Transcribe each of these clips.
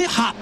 你喊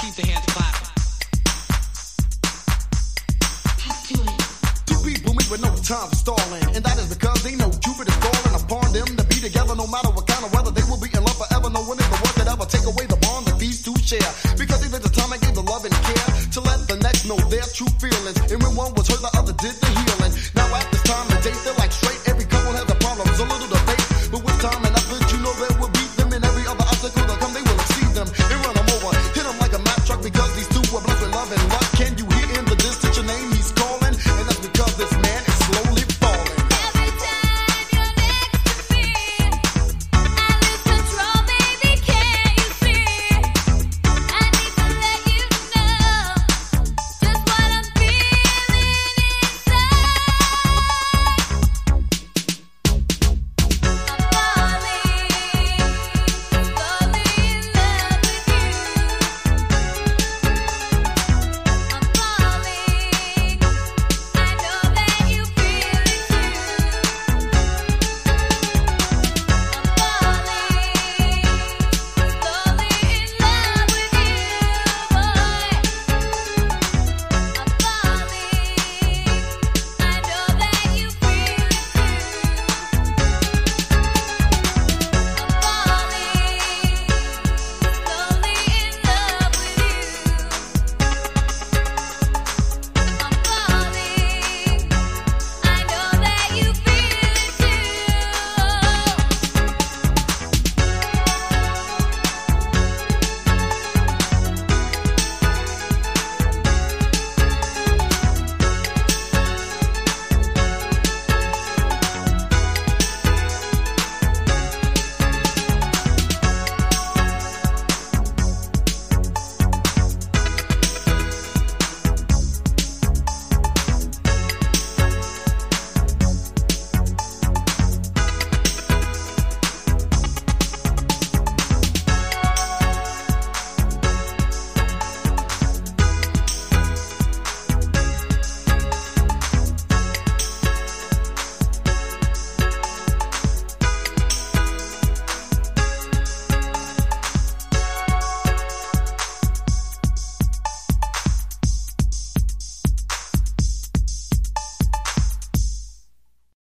Keep the hands clapping. With no time for stalling, and that is because they know Jupiter's calling upon them to be together no matter what kind of weather. They will be in love forever. No one in the world could ever take away the bond that these two share because they spent the time and gave the love and care to let the next know their true feelings. And when one was hurt, the other did the healing.